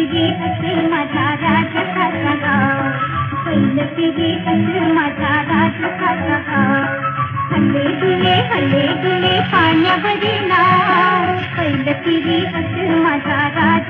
पिगे असेल माझा पिगे हल्ले दुले हल्ले दुले पाण्यावरी नाव राज